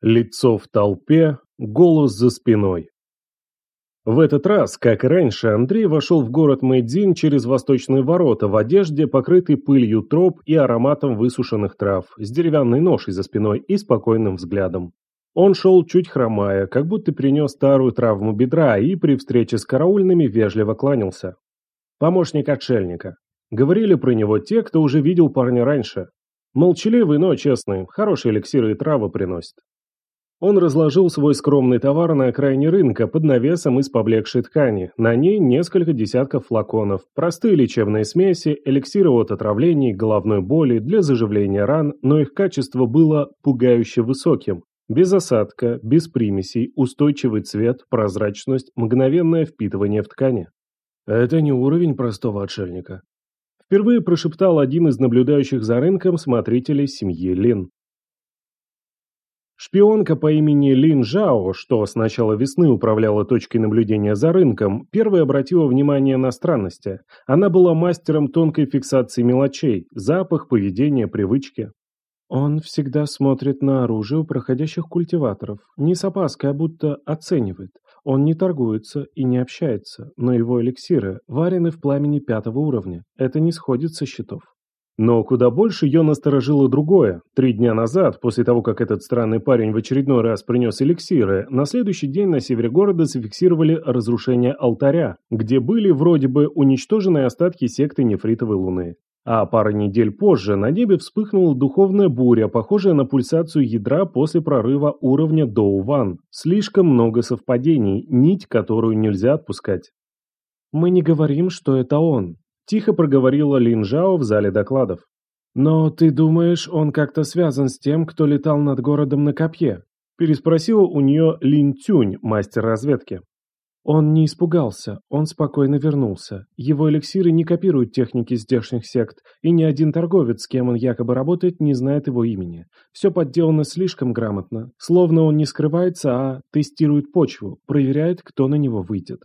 Лицо в толпе, голос за спиной. В этот раз, как и раньше, Андрей вошел в город Мэйдзин через восточные ворота в одежде, покрытой пылью троп и ароматом высушенных трав, с деревянной ношей за спиной и спокойным взглядом. Он шел чуть хромая, как будто принес старую травму бедра и при встрече с караульными вежливо кланялся. Помощник отшельника. Говорили про него те, кто уже видел парня раньше. Молчаливый, но честный, хорошие эликсиры и травы приносит. Он разложил свой скромный товар на окраине рынка под навесом из поблекшей ткани. На ней несколько десятков флаконов, простые лечебные смеси, эликсиры от отравлений, головной боли, для заживления ран, но их качество было пугающе высоким. Без осадка, без примесей, устойчивый цвет, прозрачность, мгновенное впитывание в ткани. Это не уровень простого отшельника. Впервые прошептал один из наблюдающих за рынком смотрителей семьи Лин. Шпионка по имени Лин Жао, что с начала весны управляла точкой наблюдения за рынком, первой обратила внимание на странности. Она была мастером тонкой фиксации мелочей, запах, поведение, привычки. Он всегда смотрит на оружие у проходящих культиваторов, не с опаской, а будто оценивает. Он не торгуется и не общается, но его эликсиры варены в пламени пятого уровня. Это не сходит со счетов. Но куда больше ее насторожило другое. Три дня назад, после того, как этот странный парень в очередной раз принес эликсиры, на следующий день на севере города зафиксировали разрушение алтаря, где были вроде бы уничтожены остатки секты нефритовой луны. А пару недель позже на небе вспыхнула духовная буря, похожая на пульсацию ядра после прорыва уровня Доу-Ван. Слишком много совпадений, нить, которую нельзя отпускать. Мы не говорим, что это он. Тихо проговорила Лин Жао в зале докладов. «Но ты думаешь, он как-то связан с тем, кто летал над городом на копье?» Переспросила у нее Лин Тюнь, мастер разведки. Он не испугался, он спокойно вернулся. Его эликсиры не копируют техники здешних сект, и ни один торговец, с кем он якобы работает, не знает его имени. Все подделано слишком грамотно, словно он не скрывается, а тестирует почву, проверяет, кто на него выйдет.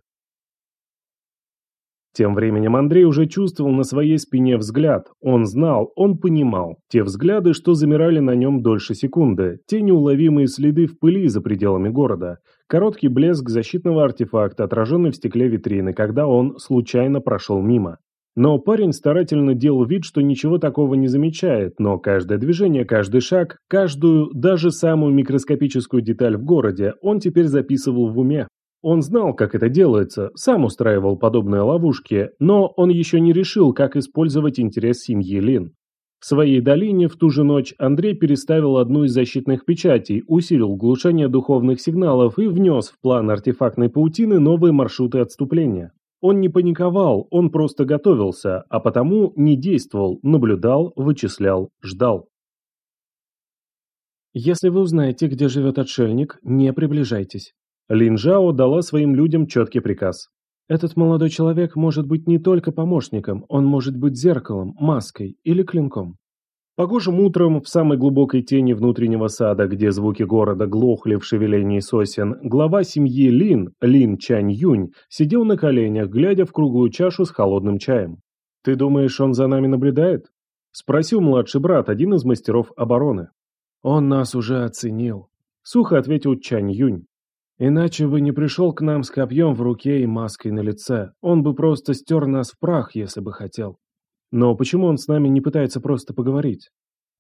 Тем временем Андрей уже чувствовал на своей спине взгляд. Он знал, он понимал. Те взгляды, что замирали на нем дольше секунды. Те неуловимые следы в пыли за пределами города. Короткий блеск защитного артефакта, отраженный в стекле витрины, когда он случайно прошел мимо. Но парень старательно делал вид, что ничего такого не замечает, но каждое движение, каждый шаг, каждую, даже самую микроскопическую деталь в городе он теперь записывал в уме. Он знал, как это делается, сам устраивал подобные ловушки, но он еще не решил, как использовать интерес семьи Лин. В своей долине в ту же ночь Андрей переставил одну из защитных печатей, усилил глушение духовных сигналов и внес в план артефактной паутины новые маршруты отступления. Он не паниковал, он просто готовился, а потому не действовал, наблюдал, вычислял, ждал. Если вы узнаете, где живет отшельник, не приближайтесь. Лин Жао дала своим людям четкий приказ. Этот молодой человек может быть не только помощником, он может быть зеркалом, маской или клинком. Погожим утром в самой глубокой тени внутреннего сада, где звуки города глохли в шевелении сосен, глава семьи Лин, Лин Чань Юнь, сидел на коленях, глядя в круглую чашу с холодным чаем. «Ты думаешь, он за нами наблюдает?» – спросил младший брат, один из мастеров обороны. «Он нас уже оценил», – сухо ответил Чань Юнь. Иначе бы не пришел к нам с копьем в руке и маской на лице. Он бы просто стер нас в прах, если бы хотел. Но почему он с нами не пытается просто поговорить?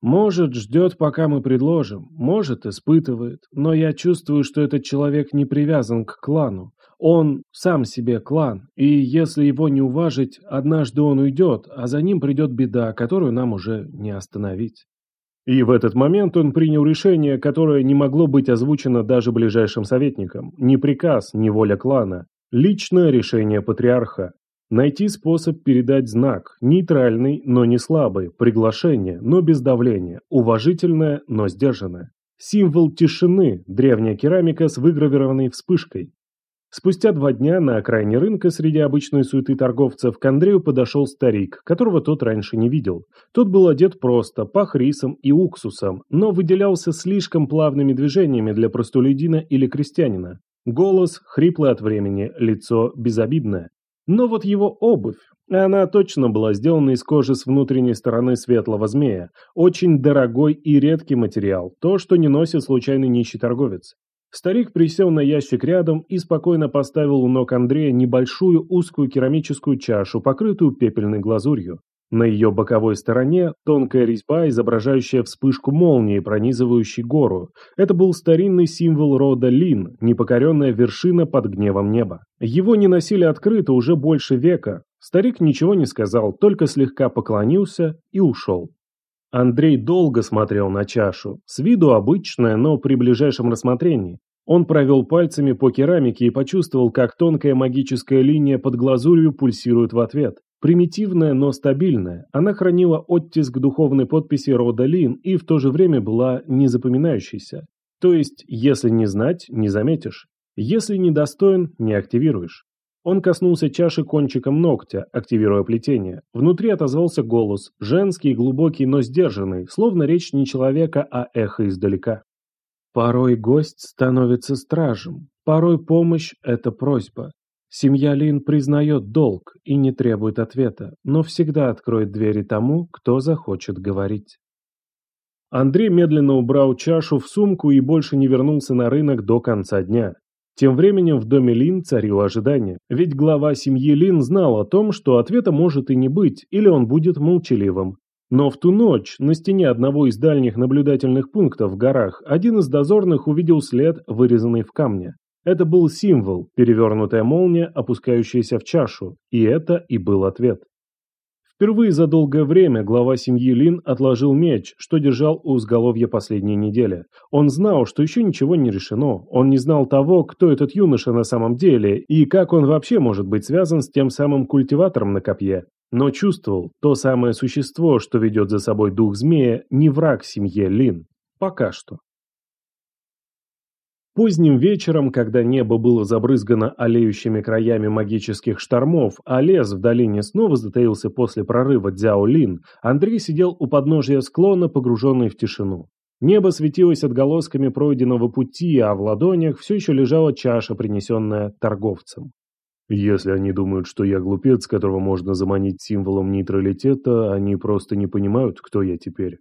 Может, ждет, пока мы предложим, может, испытывает, но я чувствую, что этот человек не привязан к клану. Он сам себе клан, и если его не уважить, однажды он уйдет, а за ним придет беда, которую нам уже не остановить. И в этот момент он принял решение, которое не могло быть озвучено даже ближайшим советникам. Ни приказ, ни воля клана. Личное решение патриарха. Найти способ передать знак, нейтральный, но не слабый, приглашение, но без давления, уважительное, но сдержанное. Символ тишины, древняя керамика с выгравированной вспышкой. Спустя два дня на окраине рынка среди обычной суеты торговцев к Андрею подошел старик, которого тот раньше не видел. Тот был одет просто, пах рисом и уксусом, но выделялся слишком плавными движениями для простолюдина или крестьянина. Голос хриплый от времени, лицо безобидное. Но вот его обувь, Она точно была сделана из кожи с внутренней стороны светлого змея. Очень дорогой и редкий материал, то, что не носит случайный нищий торговец. Старик присел на ящик рядом и спокойно поставил у ног Андрея небольшую узкую керамическую чашу, покрытую пепельной глазурью. На ее боковой стороне тонкая резьба, изображающая вспышку молнии, пронизывающей гору. Это был старинный символ рода Лин, непокоренная вершина под гневом неба. Его не носили открыто уже больше века. Старик ничего не сказал, только слегка поклонился и ушел. Андрей долго смотрел на чашу, с виду обычная, но при ближайшем рассмотрении. Он провел пальцами по керамике и почувствовал, как тонкая магическая линия под глазурью пульсирует в ответ. Примитивная, но стабильная, она хранила оттиск духовной подписи рода Лин и в то же время была незапоминающейся. То есть, если не знать, не заметишь. Если недостоин, не активируешь. Он коснулся чаши кончиком ногтя, активируя плетение. Внутри отозвался голос, женский, глубокий, но сдержанный, словно речь не человека, а эхо издалека. Порой гость становится стражем, порой помощь – это просьба. Семья Лин признает долг и не требует ответа, но всегда откроет двери тому, кто захочет говорить. Андрей медленно убрал чашу в сумку и больше не вернулся на рынок до конца дня. Тем временем в доме Лин царило ожидание, ведь глава семьи Лин знал о том, что ответа может и не быть, или он будет молчаливым. Но в ту ночь на стене одного из дальних наблюдательных пунктов в горах один из дозорных увидел след, вырезанный в камне. Это был символ, перевернутая молния, опускающаяся в чашу, и это и был ответ. Впервые за долгое время глава семьи Лин отложил меч, что держал у изголовья последние недели. Он знал, что еще ничего не решено. Он не знал того, кто этот юноша на самом деле, и как он вообще может быть связан с тем самым культиватором на копье. Но чувствовал, то самое существо, что ведет за собой дух змея, не враг семье Лин. Пока что. Поздним вечером, когда небо было забрызгано олеющими краями магических штормов, а лес в долине снова затаился после прорыва Дзяо-Лин, Андрей сидел у подножия склона, погруженный в тишину. Небо светилось отголосками пройденного пути, а в ладонях все еще лежала чаша, принесенная торговцем. Если они думают, что я глупец, которого можно заманить символом нейтралитета, они просто не понимают, кто я теперь.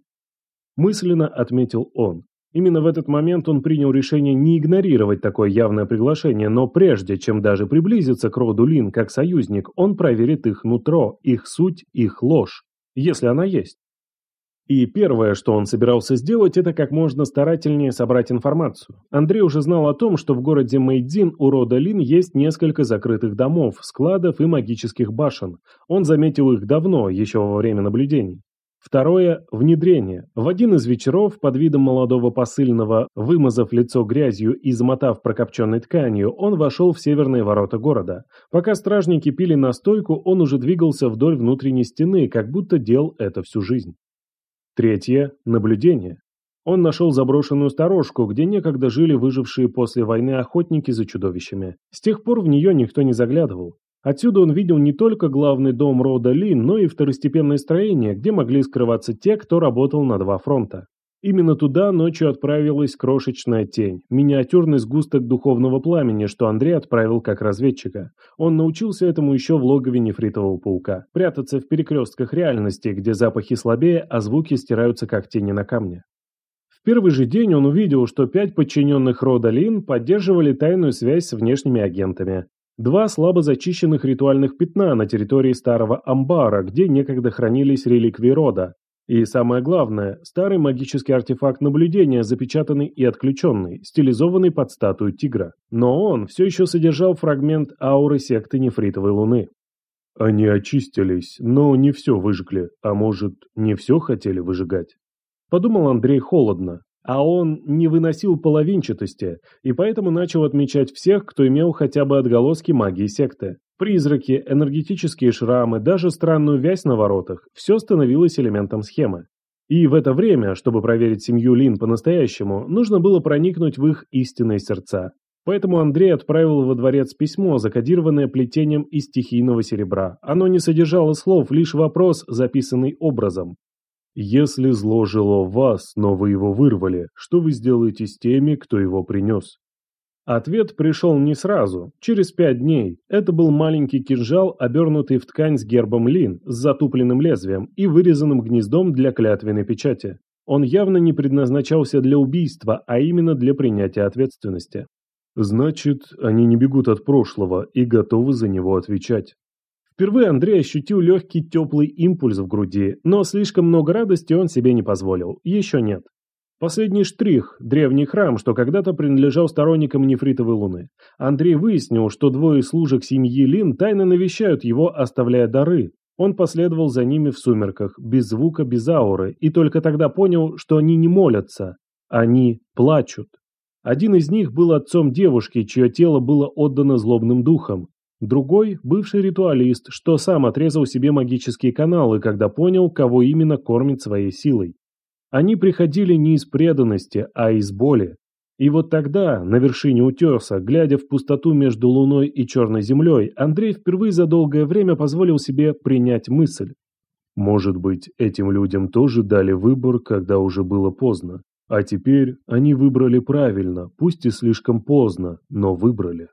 Мысленно отметил он. Именно в этот момент он принял решение не игнорировать такое явное приглашение, но прежде чем даже приблизиться к роду Лин как союзник, он проверит их нутро, их суть, их ложь, если она есть. И первое, что он собирался сделать, это как можно старательнее собрать информацию. Андрей уже знал о том, что в городе Мэйдзин у рода Лин есть несколько закрытых домов, складов и магических башен. Он заметил их давно, еще во время наблюдений. Второе – внедрение. В один из вечеров под видом молодого посыльного, вымазав лицо грязью и замотав прокопченной тканью, он вошел в северные ворота города. Пока стражники пили настойку, он уже двигался вдоль внутренней стены, как будто делал это всю жизнь. Третье – наблюдение. Он нашел заброшенную сторожку, где некогда жили выжившие после войны охотники за чудовищами. С тех пор в нее никто не заглядывал. Отсюда он видел не только главный дом рода Лин, но и второстепенные строения, где могли скрываться те, кто работал на два фронта. Именно туда ночью отправилась крошечная тень, миниатюрный сгусток духовного пламени, что Андрей отправил как разведчика. Он научился этому еще в логове нефритового паука. Прятаться в перекрестках реальности, где запахи слабее, а звуки стираются как тени на камне. В первый же день он увидел, что пять подчиненных рода Лин поддерживали тайную связь с внешними агентами. Два слабо зачищенных ритуальных пятна на территории старого амбара, где некогда хранились реликвии рода. И самое главное, старый магический артефакт наблюдения, запечатанный и отключенный, стилизованный под статую тигра. Но он все еще содержал фрагмент ауры секты нефритовой луны. Они очистились, но не все выжгли, а может, не все хотели выжигать. Подумал Андрей холодно, а он не выносил половинчатости, и поэтому начал отмечать всех, кто имел хотя бы отголоски магии секты. Призраки, энергетические шрамы, даже странную вязь на воротах – все становилось элементом схемы. И в это время, чтобы проверить семью Лин по-настоящему, нужно было проникнуть в их истинные сердца. Поэтому Андрей отправил во дворец письмо, закодированное плетением из стихийного серебра. Оно не содержало слов, лишь вопрос, записанный образом. Если зло жило в вас, но вы его вырвали, что вы сделаете с теми, кто его принес? Ответ пришел не сразу, через пять дней. Это был маленький кинжал, обернутый в ткань с гербом Лин, с затупленным лезвием и вырезанным гнездом для клятвенной печати. Он явно не предназначался для убийства, а именно для принятия ответственности. Значит, они не бегут от прошлого и готовы за него отвечать. Впервые Андрей ощутил легкий теплый импульс в груди, но слишком много радости он себе не позволил. Еще нет. Последний штрих – древний храм, что когда-то принадлежал сторонникам нефритовой луны. Андрей выяснил, что двое служек семьи Лин тайно навещают его, оставляя дары. Он последовал за ними в сумерках, без звука, без ауры, и только тогда понял, что они не молятся, они плачут. Один из них был отцом девушки, чье тело было отдано злобным духом. Другой – бывший ритуалист, что сам отрезал себе магические каналы, когда понял, кого именно кормит своей силой. Они приходили не из преданности, а из боли. И вот тогда, на вершине утеса, глядя в пустоту между Луной и Черной Землей, Андрей впервые за долгое время позволил себе принять мысль. Может быть, этим людям тоже дали выбор, когда уже было поздно. А теперь они выбрали правильно, пусть и слишком поздно, но выбрали.